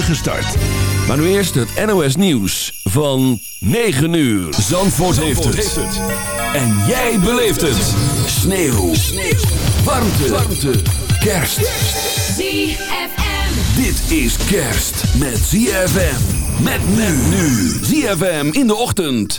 start. Maar nu eerst het NOS Nieuws van 9 uur. Zandvoort, heeft, het. En jij beleeft het. Sneeuw. Sneeuw. Warmte. Warmte. Kerst. ZFM. Dit is kerst met ZFM. Met men nu. ZFM in de ochtend.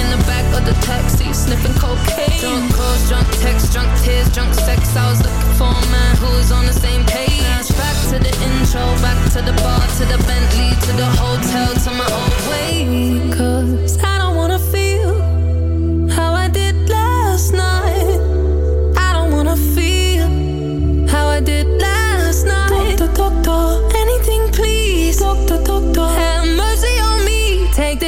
in the back of the taxi, sniffing cocaine. Drunk calls, drunk texts, drunk tears, drunk sex. I was looking for a man who was on the same page. Back to the intro, back to the bar, to the Bentley, to the hotel, to my old way. Cause I don't wanna feel how I did last night. I don't wanna feel how I did last night. Doctor, doctor, anything please. Doctor, doctor have mercy take this pain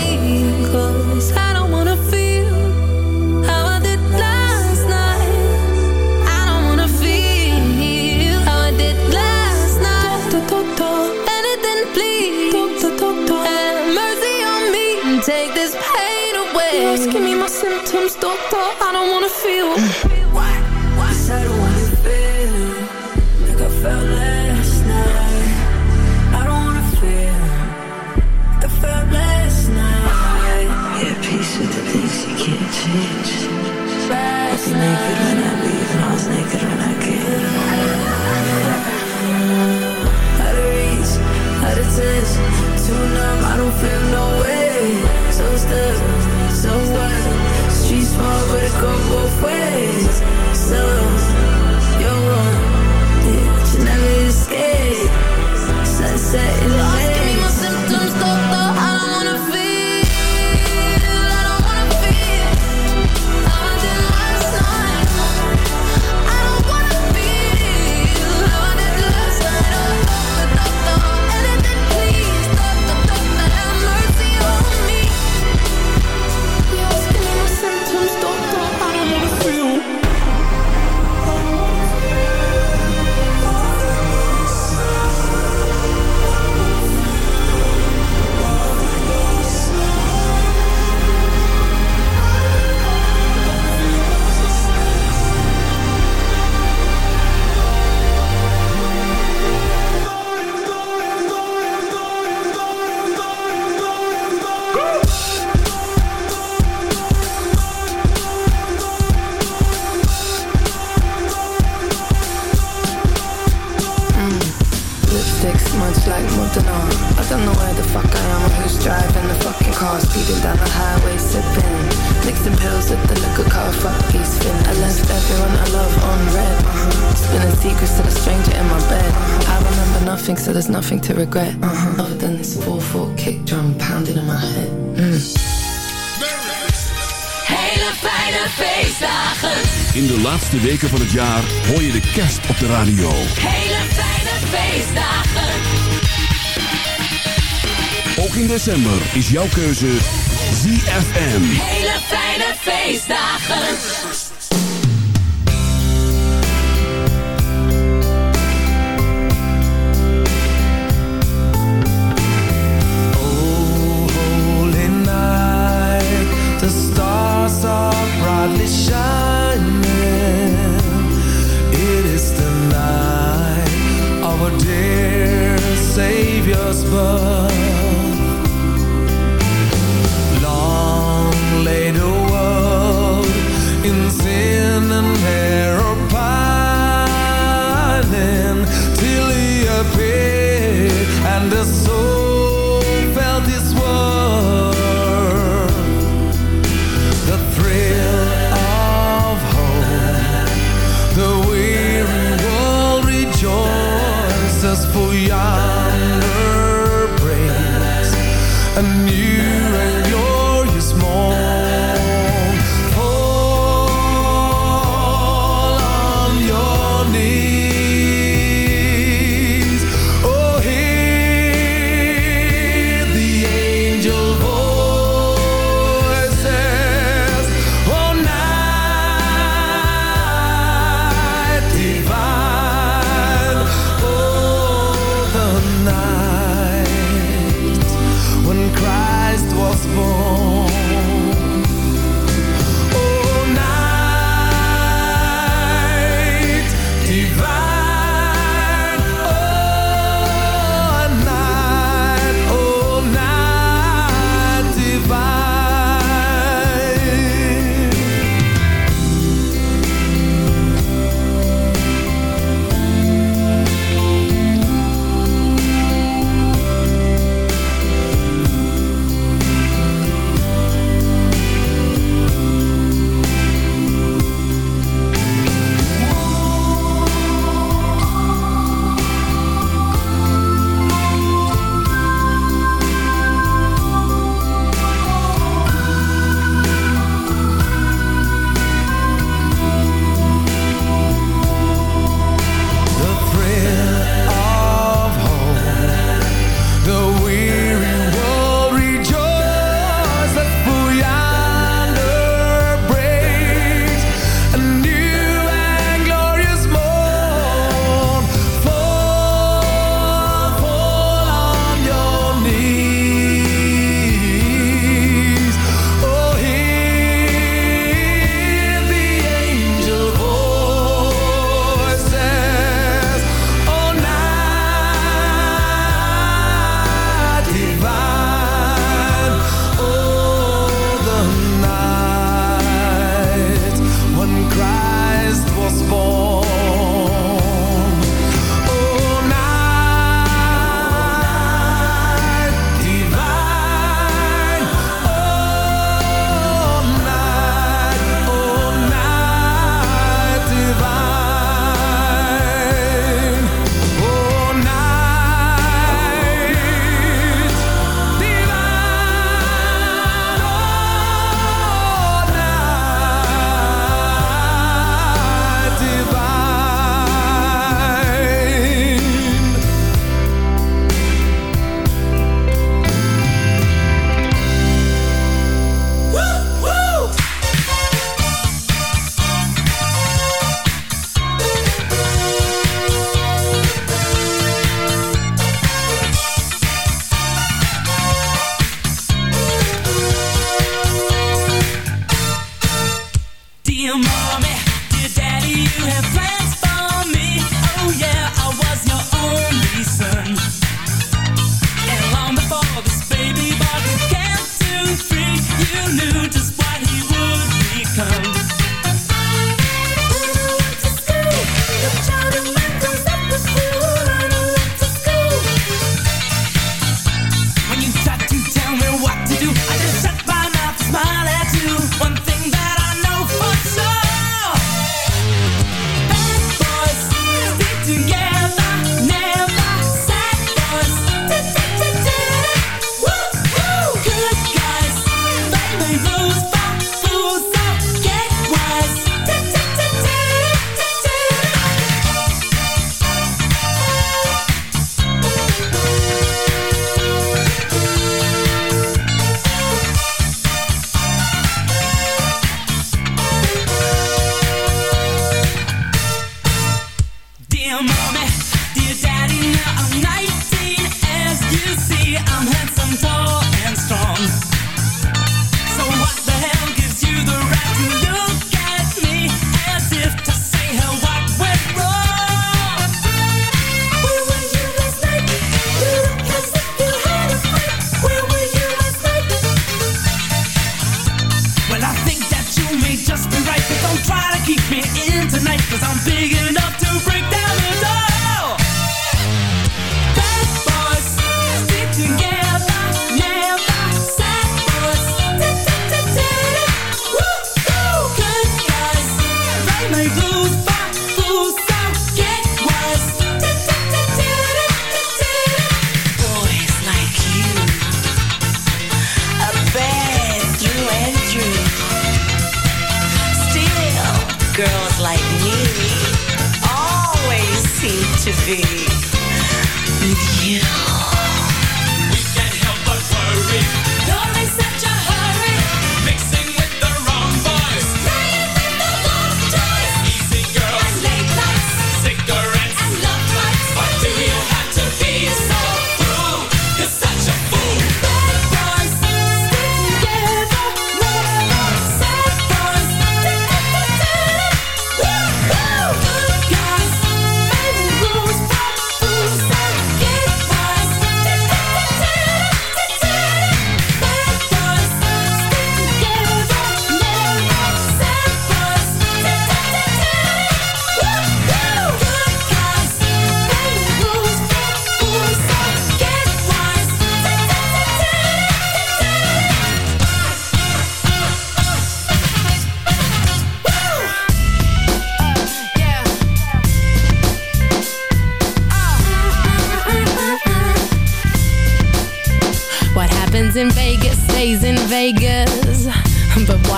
Lipstick smudged like Modena. I don't know where the fuck I am or who's driving the fucking car. Speeding down the highway, sipping. Mixing pills with the liquor car, fuck these fin. I left everyone I love on red. Uh-huh. Spilling secrets to the stranger in my bed. I remember nothing, so there's nothing to regret. Uh-huh. Other than this 4-4 kick drum pounding in my head. Mm. Hele fijne feestdagen. In de laatste weken van het jaar hoor je de kerst op de radio. Hele fijne feestdagen. Ook in december is jouw keuze ZFM. Hele fijne feestdagen. holy night, the stars are brightly shining. our dear Savior's birth. Long lay the world in sin and error pining till He appeared.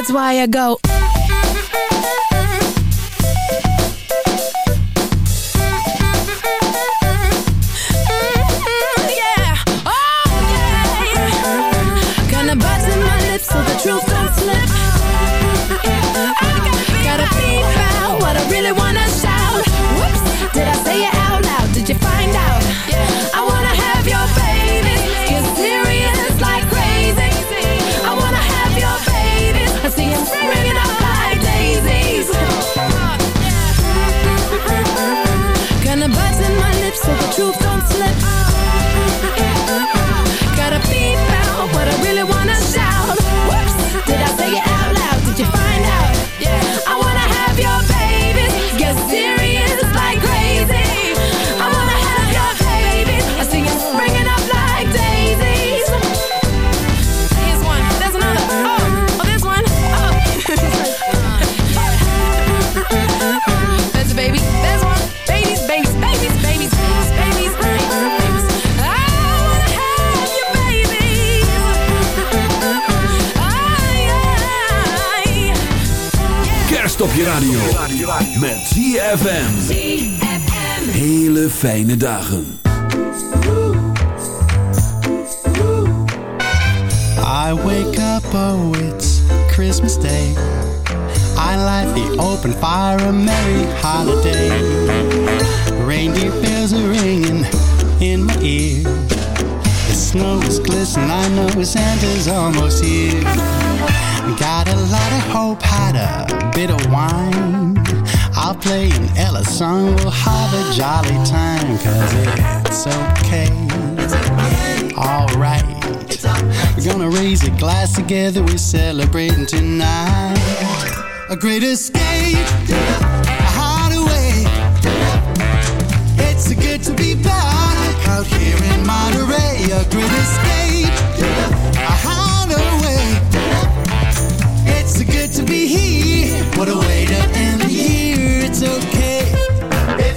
That's why I go. Fijne dagen. I wake up, oh, it's Christmas Day. I light the open fire, a merry holiday. Reindeer bells are ringing in my ear. The snow is glistening, I know Santa's almost here. Got a lot of hope, had a bit of wine. I'll play an Ella song. We'll have a jolly time, cause it's okay. okay. Alright. We're gonna raise a glass together. We're celebrating tonight. A great escape. A hideaway. It's good to be back out here in Monterey. A great escape. A hideaway. It's good to be here. What a way to end the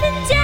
人家。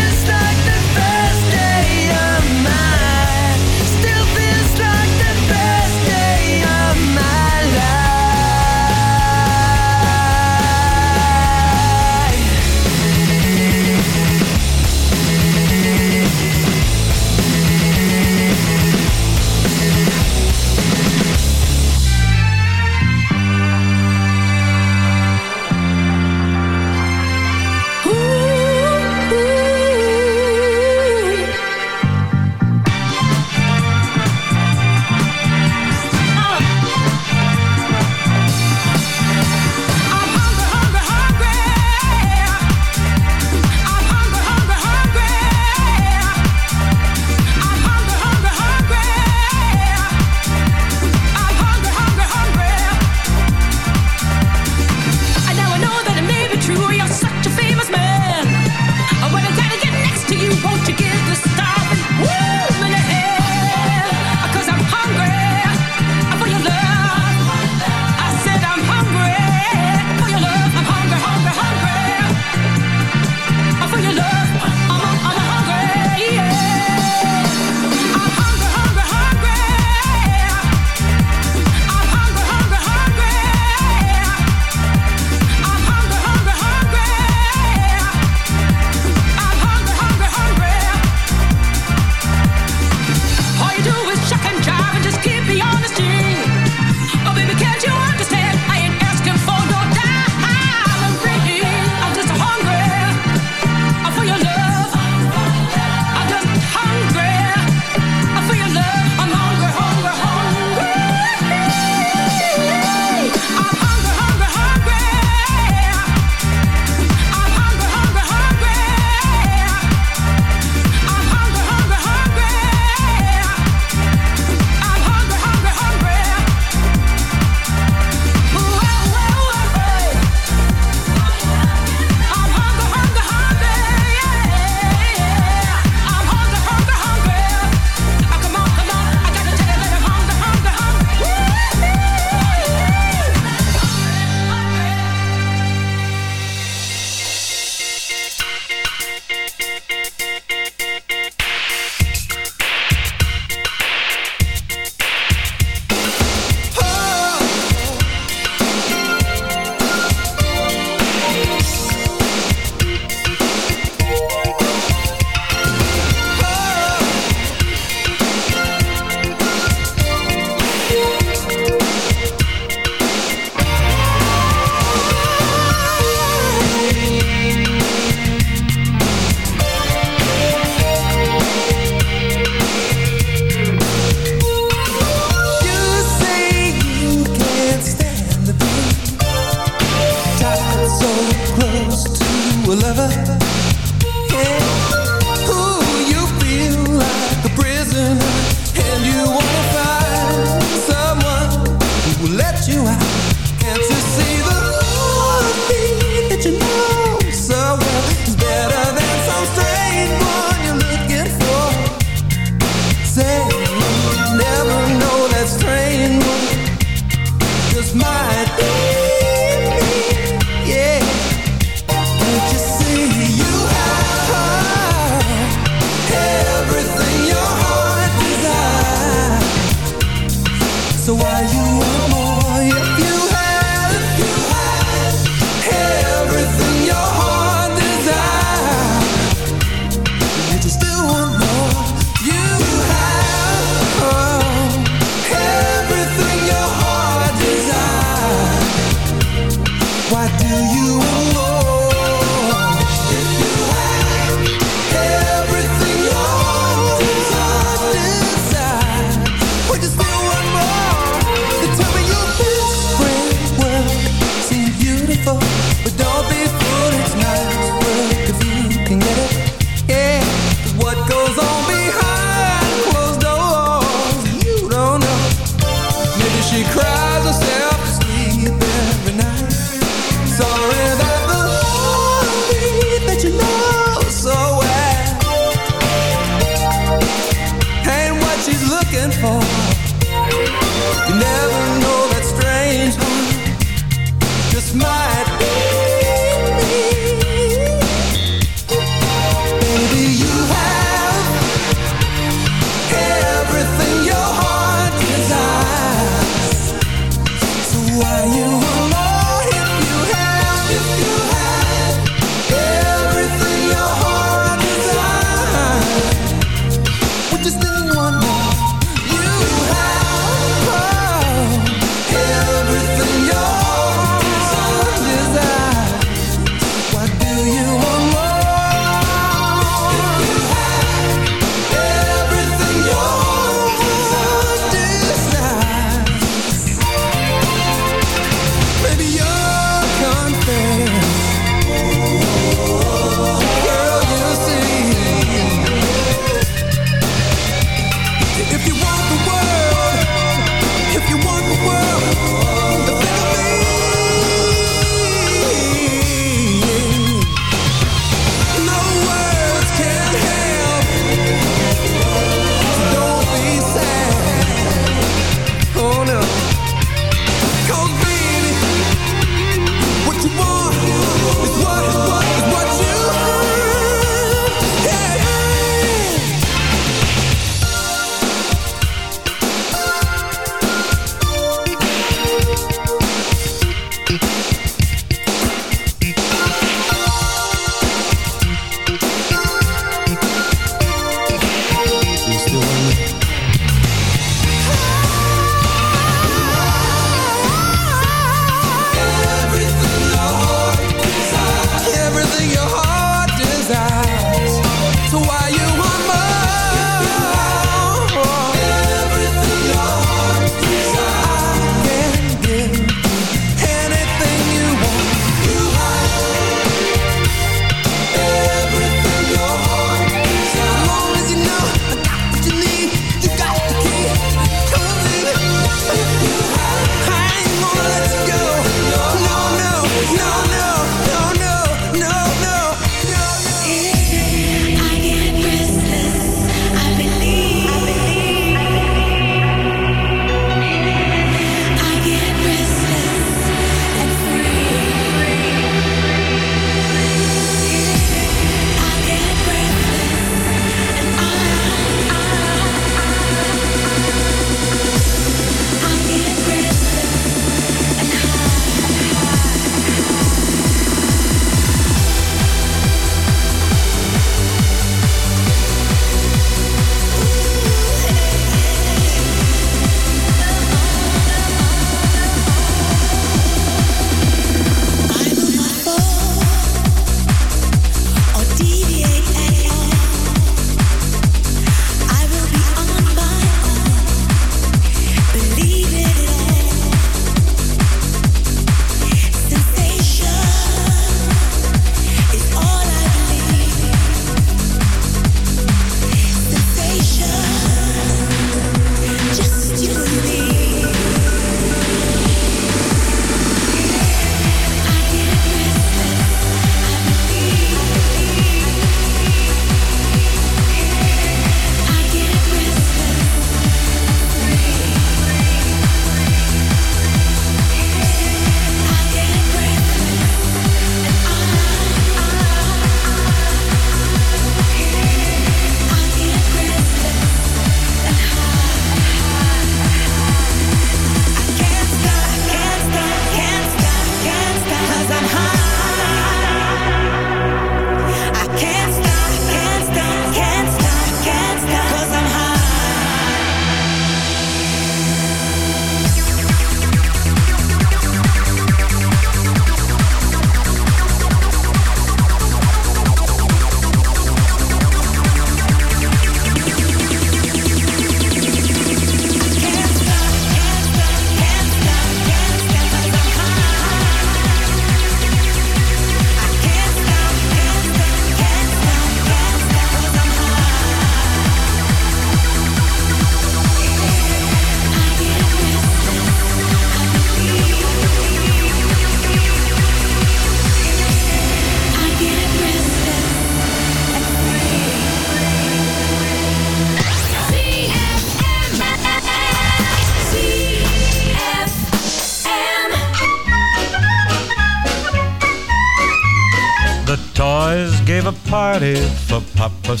Papa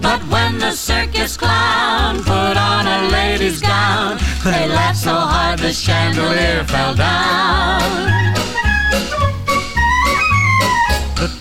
But when the circus clown put on a lady's gown, they laughed so hard the chandelier fell down.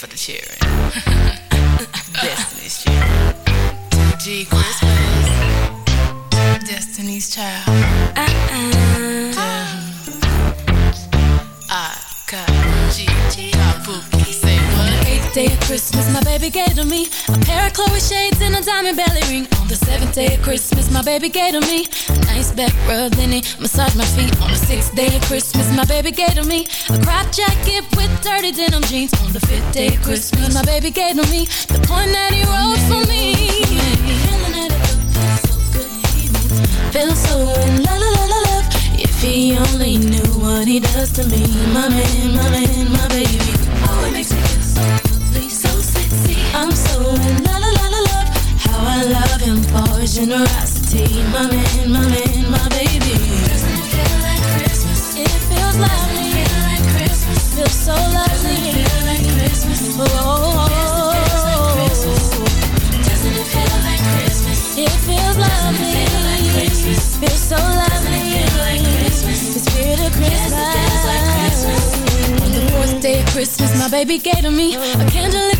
For the children. Destiny's Child. G Christmas. Destiny's Child. Uh-uh. I got G. Got Pookie. Say what? day of Christmas, my baby gave to me a pair of Chloe shades and a diamond belly ring. On day of Christmas, my baby gave to me a nice back rub, then he massaged my feet. On the sixth day of Christmas, my baby gave to me a crop jacket with dirty denim jeans. On the fifth day of Christmas, my baby gave to me the point that he wrote for me. Feeling that it feels so good, feel in la la la love. If he only knew what he does to me, my man, my man, my baby. Oh, it makes me feel so lovely, so sexy. I'm so in la love him for his generosity, my man, my man, my baby. Doesn't it feel like Christmas? It feels lovely. Doesn't it Feel like Christmas. Feels so lovely. Doesn't it feel like Christmas? Oh. Doesn't it feel like Christmas? It feels lovely. Feel like Christmas. Feels so lovely. Feel like Christmas. The spirit of Christmas. On the fourth day of Christmas, my baby gave to me a dinner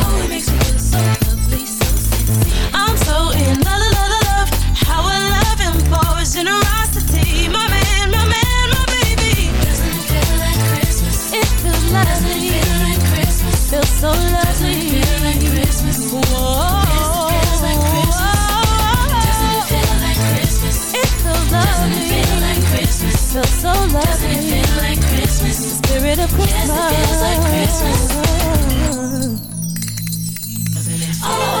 So lovely. Doesn't it feel like Christmas? Whoa. Doesn't it feel like Christmas? It feels lovely. Doesn't it feel like Christmas? Feels so lovely. Doesn't it feel like Christmas? The spirit of Christmas. Yes, it feels like Christmas. Oh,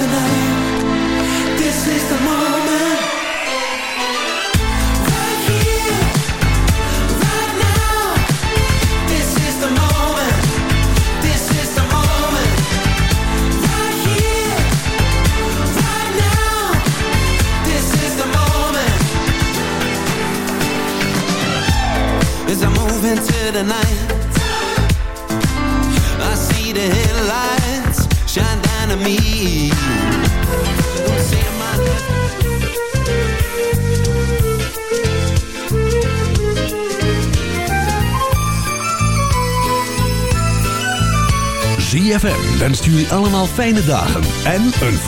tonight, this is the moment into the night, I see the headlights shine down on me. ZFM wenst jullie allemaal fijne dagen en een